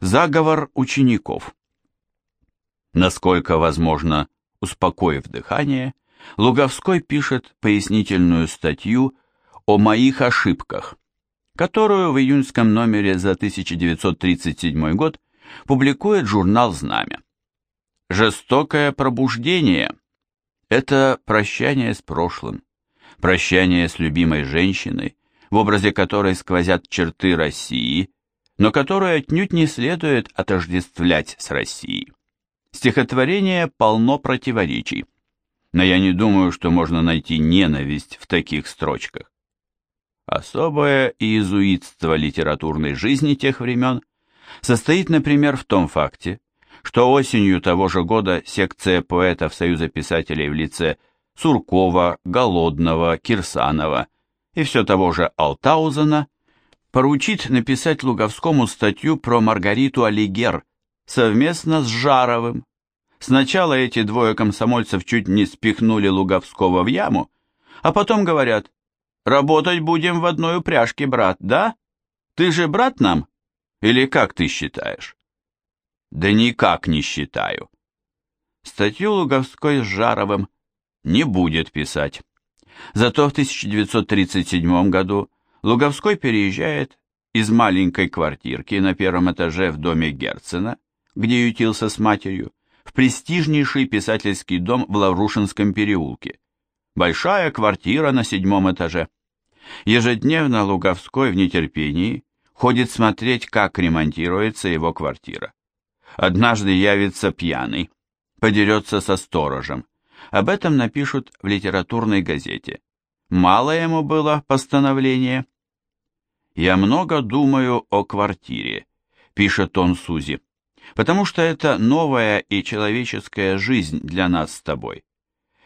Заговор учеников. Насколько возможно, успокоив дыхание, Луговской пишет пояснительную статью о моих ошибках, которую в июньском номере за 1937 год публикует журнал «Знамя». Жестокое пробуждение – это прощание с прошлым, прощание с любимой женщиной, в образе которой сквозят черты России, но которую отнюдь не следует отождествлять с Россией. Стихотворение полно противоречий, но я не думаю, что можно найти ненависть в таких строчках. Особое иезуитство литературной жизни тех времен состоит, например, в том факте, что осенью того же года секция поэтов Союза писателей в лице Суркова, Голодного, Кирсанова и все того же Алтаузена поручит написать Луговскому статью про Маргариту Алигер совместно с Жаровым. Сначала эти двое комсомольцев чуть не спихнули Луговского в яму, а потом говорят, «Работать будем в одной упряжке, брат, да? Ты же брат нам? Или как ты считаешь?» «Да никак не считаю». Статью Луговской с Жаровым не будет писать. Зато в 1937 году Луговской переезжает из маленькой квартирки на первом этаже в доме Герцена, где ютился с матерью, в престижнейший писательский дом в Лаврушинском переулке. Большая квартира на седьмом этаже. Ежедневно Луговской в нетерпении ходит смотреть, как ремонтируется его квартира. Однажды явится пьяный, подерется со сторожем, об этом напишут в литературной газете. Мало ему было постановления. «Я много думаю о квартире», — пишет он Сузи, «потому что это новая и человеческая жизнь для нас с тобой.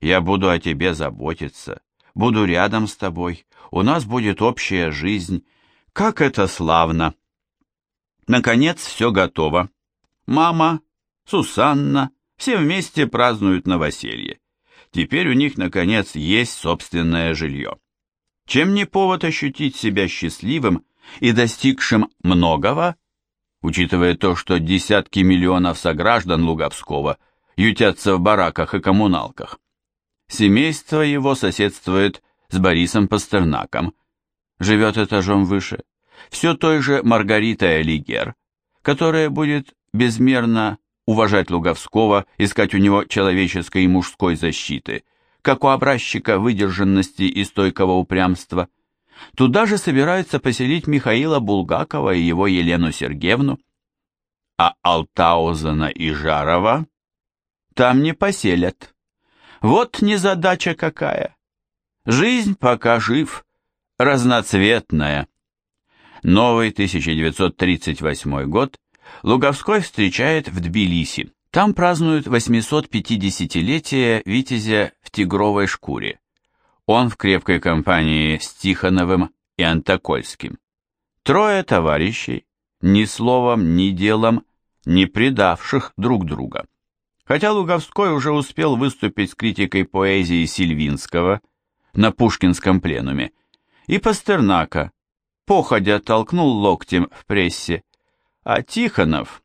Я буду о тебе заботиться, буду рядом с тобой, у нас будет общая жизнь. Как это славно!» Наконец все готово. Мама, Сусанна, все вместе празднуют новоселье. Теперь у них, наконец, есть собственное жилье. Чем не повод ощутить себя счастливым и достигшим многого, учитывая то, что десятки миллионов сограждан Луговского ютятся в бараках и коммуналках. Семейство его соседствует с Борисом Пастернаком, живет этажом выше, все той же Маргаритой Алигер, которая будет безмерно уважать Луговского, искать у него человеческой и мужской защиты, как у образчика выдержанности и стойкого упрямства. Туда же собираются поселить Михаила Булгакова и его Елену Сергеевну. А Алтаузена и Жарова там не поселят. Вот незадача какая. Жизнь пока жив, разноцветная. Новый 1938 год Луговской встречает в Тбилиси. Там празднуют 850-летие Витязя в тигровой шкуре. Он в крепкой компании с Тихоновым и Антокольским. Трое товарищей, ни словом, ни делом, не предавших друг друга. Хотя Луговской уже успел выступить с критикой поэзии Сильвинского на Пушкинском пленуме, и Пастернака, походя толкнул локтем в прессе, а Тихонов,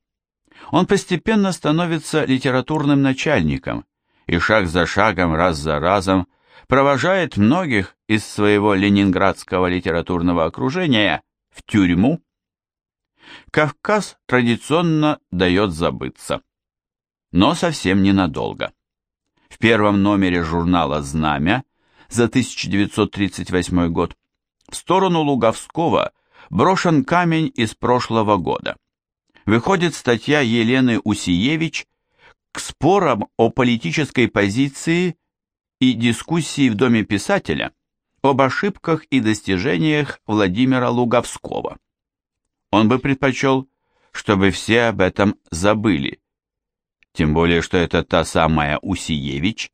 он постепенно становится литературным начальником и шаг за шагом, раз за разом провожает многих из своего ленинградского литературного окружения в тюрьму. Кавказ традиционно дает забыться, но совсем ненадолго. В первом номере журнала «Знамя» за 1938 год в сторону Луговского брошен камень из прошлого года выходит статья Елены Усиевич к спорам о политической позиции и дискуссии в Доме писателя об ошибках и достижениях Владимира Луговского. Он бы предпочел, чтобы все об этом забыли. Тем более, что это та самая Усиевич,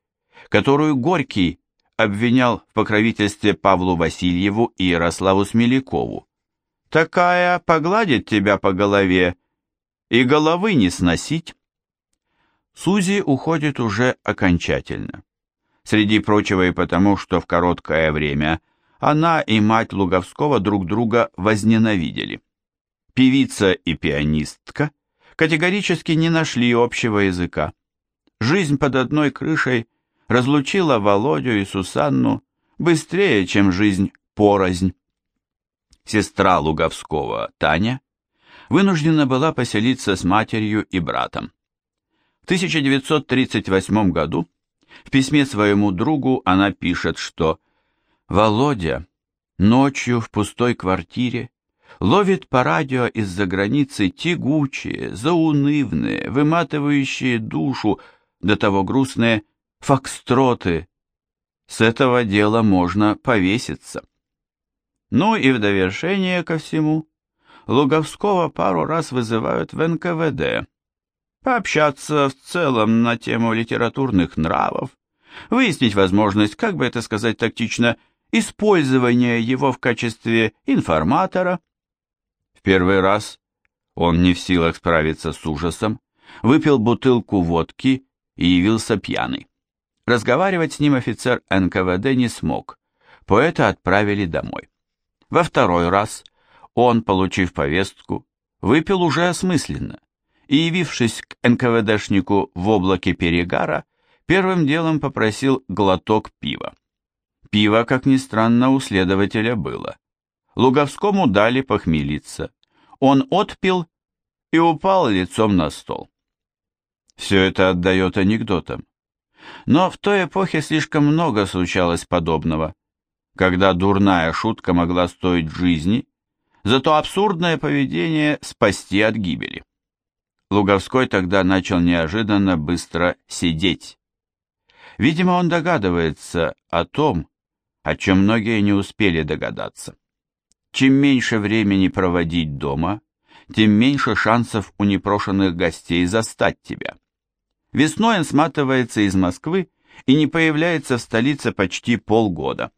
которую Горький обвинял в покровительстве Павлу Васильеву и Ярославу Смелякову. «Такая погладит тебя по голове, и головы не сносить. Сузи уходит уже окончательно. Среди прочего и потому, что в короткое время она и мать Луговского друг друга возненавидели. Певица и пианистка категорически не нашли общего языка. Жизнь под одной крышей разлучила Володю и Сусанну быстрее, чем жизнь порознь. Сестра Луговского, Таня, вынуждена была поселиться с матерью и братом. В 1938 году в письме своему другу она пишет, что «Володя ночью в пустой квартире ловит по радио из-за границы тягучие, заунывные, выматывающие душу, до того грустные фокстроты. С этого дела можно повеситься». Ну и в довершение ко всему, Луговского пару раз вызывают в НКВД, пообщаться в целом на тему литературных нравов, выяснить возможность, как бы это сказать тактично, использования его в качестве информатора. В первый раз он не в силах справиться с ужасом, выпил бутылку водки и явился пьяный. Разговаривать с ним офицер НКВД не смог, поэта отправили домой. Во второй раз он, получив повестку, выпил уже осмысленно и, явившись к НКВДшнику в облаке перегара, первым делом попросил глоток пива. Пиво, как ни странно, у следователя было. Луговскому дали похмелиться. Он отпил и упал лицом на стол. Все это отдает анекдотам. Но в той эпохе слишком много случалось подобного когда дурная шутка могла стоить жизни, зато абсурдное поведение спасти от гибели. Луговской тогда начал неожиданно быстро сидеть. Видимо, он догадывается о том, о чем многие не успели догадаться. Чем меньше времени проводить дома, тем меньше шансов у непрошенных гостей застать тебя. Весной он сматывается из Москвы и не появляется в столице почти полгода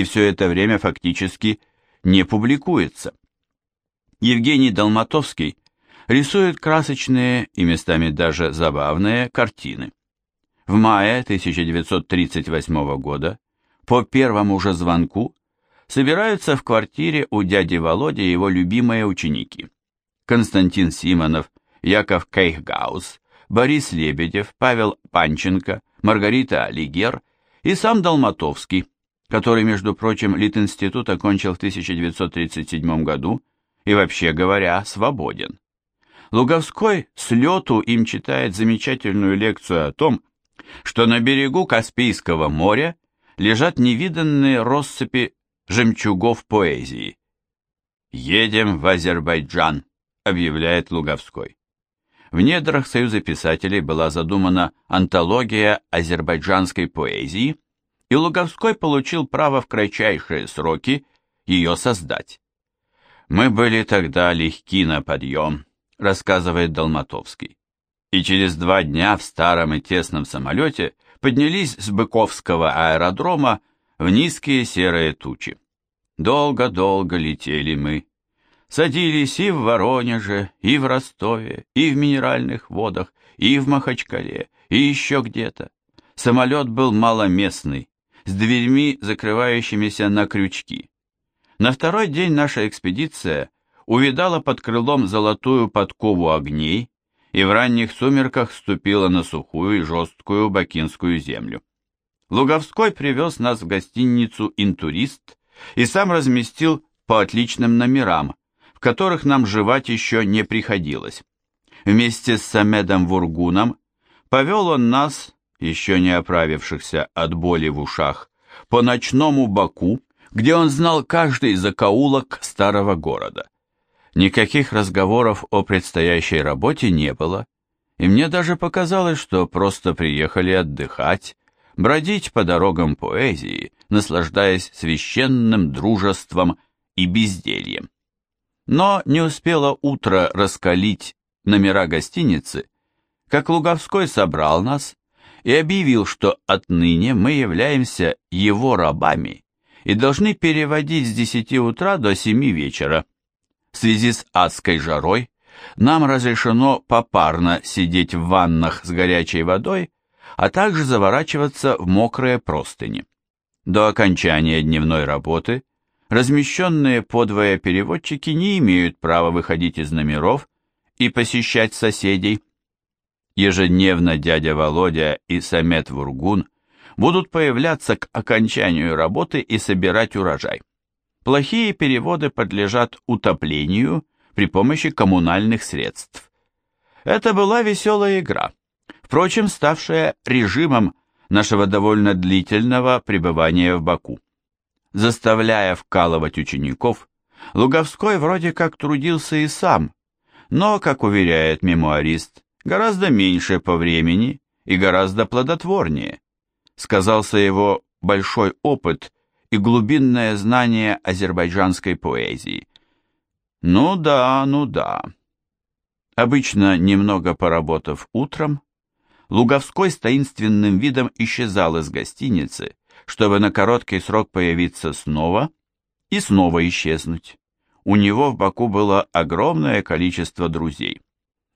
и все это время фактически не публикуется. Евгений Долматовский рисует красочные и местами даже забавные картины. В мае 1938 года по первому же звонку собираются в квартире у дяди Володи его любимые ученики. Константин Симонов, Яков Кейхгаус, Борис Лебедев, Павел Панченко, Маргарита Алигер и сам Долматовский, который, между прочим, Литинститут окончил в 1937 году и, вообще говоря, свободен. Луговской с лету им читает замечательную лекцию о том, что на берегу Каспийского моря лежат невиданные россыпи жемчугов поэзии. «Едем в Азербайджан», — объявляет Луговской. В недрах Союза писателей была задумана антология азербайджанской поэзии — и Луговской получил право в кратчайшие сроки ее создать. «Мы были тогда легки на подъем», — рассказывает Долматовский, и через два дня в старом и тесном самолете поднялись с Быковского аэродрома в низкие серые тучи. Долго-долго летели мы. Садились и в Воронеже, и в Ростове, и в Минеральных водах, и в Махачкале, и еще где-то. Самолет был маломестный, с дверьми, закрывающимися на крючки. На второй день наша экспедиция увидала под крылом золотую подкову огней и в ранних сумерках ступила на сухую и жесткую бакинскую землю. Луговской привез нас в гостиницу «Интурист» и сам разместил по отличным номерам, в которых нам жевать еще не приходилось. Вместе с Самедом Вургуном повел он нас еще не оправившихся от боли в ушах, по ночному Баку, где он знал каждый закоулок старого города. Никаких разговоров о предстоящей работе не было, и мне даже показалось, что просто приехали отдыхать, бродить по дорогам поэзии, наслаждаясь священным дружеством и бездельем. Но не успело утро раскалить номера гостиницы, как Луговской собрал нас и объявил, что отныне мы являемся его рабами и должны переводить с 10 утра до 7 вечера. В связи с адской жарой нам разрешено попарно сидеть в ваннах с горячей водой, а также заворачиваться в мокрые простыни. До окончания дневной работы размещенные подвое переводчики не имеют права выходить из номеров и посещать соседей. Ежедневно дядя Володя и Самет Вургун будут появляться к окончанию работы и собирать урожай. Плохие переводы подлежат утоплению при помощи коммунальных средств. Это была веселая игра, впрочем, ставшая режимом нашего довольно длительного пребывания в Баку. Заставляя вкалывать учеников, Луговской вроде как трудился и сам, но, как уверяет мемуарист, гораздо меньше по времени и гораздо плодотворнее. Сказался его большой опыт и глубинное знание азербайджанской поэзии. Ну да, ну да. Обычно, немного поработав утром, Луговской с таинственным видом исчезал из гостиницы, чтобы на короткий срок появиться снова и снова исчезнуть. У него в Баку было огромное количество друзей.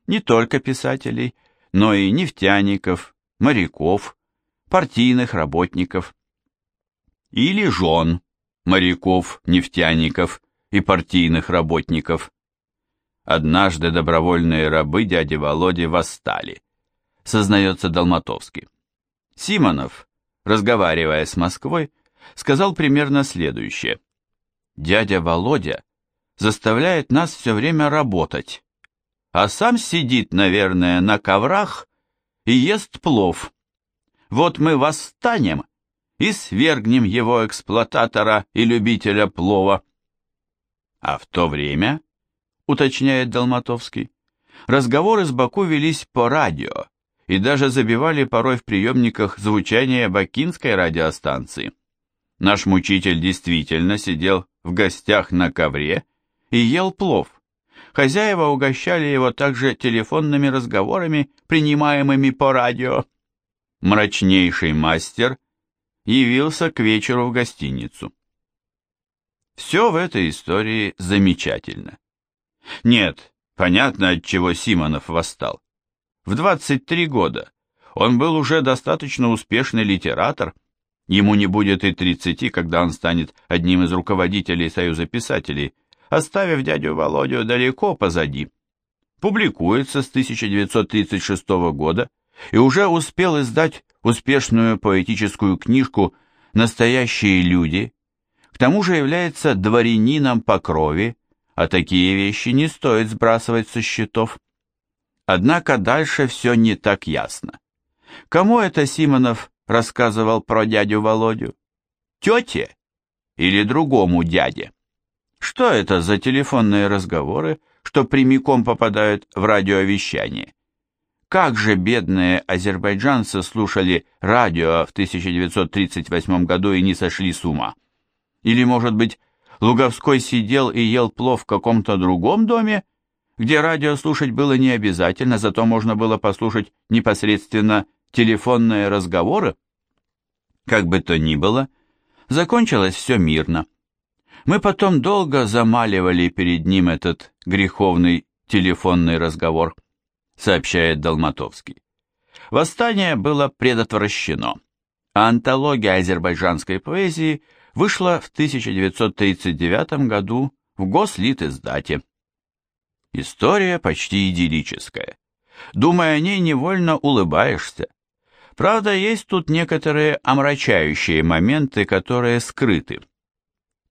Не только писателей, но и нефтяников, моряков, партийных работников. Или жен, моряков, нефтяников и партийных работников. Однажды добровольные рабы дяди Володи восстали, сознается Долматовский. Симонов, разговаривая с Москвой, сказал примерно следующее. «Дядя Володя заставляет нас все время работать, а сам сидит, наверное, на коврах и ест плов. Вот мы восстанем и свергнем его эксплуататора и любителя плова». А в то время, уточняет Долматовский, разговоры с Баку велись по радио, и даже забивали порой в приемниках звучание бакинской радиостанции. Наш мучитель действительно сидел в гостях на ковре и ел плов. Хозяева угощали его также телефонными разговорами, принимаемыми по радио. Мрачнейший мастер явился к вечеру в гостиницу. Все в этой истории замечательно. Нет, понятно, от чего Симонов восстал. В 23 года он был уже достаточно успешный литератор, ему не будет и 30, когда он станет одним из руководителей Союза писателей, оставив дядю Володю далеко позади. Публикуется с 1936 года и уже успел издать успешную поэтическую книжку «Настоящие люди», к тому же является дворянином по крови, а такие вещи не стоит сбрасывать со счетов. Однако дальше все не так ясно. Кому это Симонов рассказывал про дядю Володю? Тете или другому дяде? Что это за телефонные разговоры, что прямиком попадают в радиовещание? Как же бедные азербайджанцы слушали радио в 1938 году и не сошли с ума? Или, может быть, Луговской сидел и ел плов в каком-то другом доме, где радио слушать было не обязательно, зато можно было послушать непосредственно телефонные разговоры. Как бы то ни было, закончилось все мирно. Мы потом долго замаливали перед ним этот греховный телефонный разговор, сообщает Долматовский. Восстание было предотвращено, а антология азербайджанской поэзии вышла в 1939 году в Гослит-издате. История почти идиллическая. Думая о ней, невольно улыбаешься. Правда, есть тут некоторые омрачающие моменты, которые скрыты.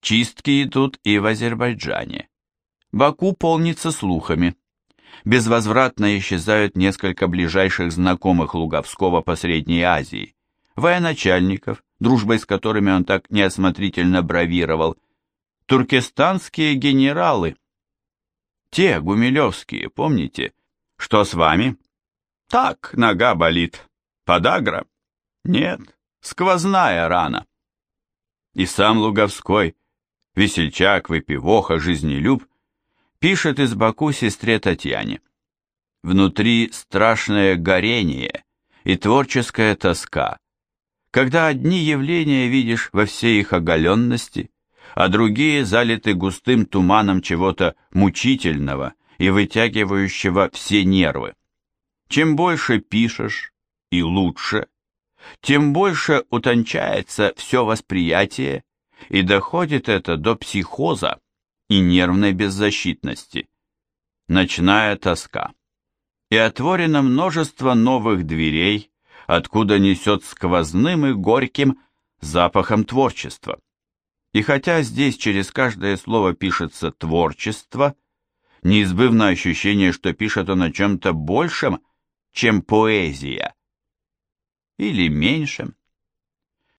Чистки идут и в Азербайджане. Баку полнится слухами. Безвозвратно исчезают несколько ближайших знакомых Луговского по Средней Азии, военачальников, дружбой с которыми он так неосмотрительно бравировал, туркестанские генералы – те, гумилевские, помните? Что с вами? Так, нога болит. Подагра? Нет, сквозная рана. И сам Луговской, весельчак, выпивоха, жизнелюб, пишет из Баку сестре Татьяне. Внутри страшное горение и творческая тоска, когда одни явления видишь во всей их оголенности, а другие залиты густым туманом чего-то мучительного и вытягивающего все нервы. Чем больше пишешь и лучше, тем больше утончается все восприятие, и доходит это до психоза и нервной беззащитности. Ночная тоска. И отворено множество новых дверей, откуда несет сквозным и горьким запахом творчества. И хотя здесь через каждое слово пишется «творчество», неизбывно ощущение, что пишет он о чем-то большем, чем поэзия. Или меньшем.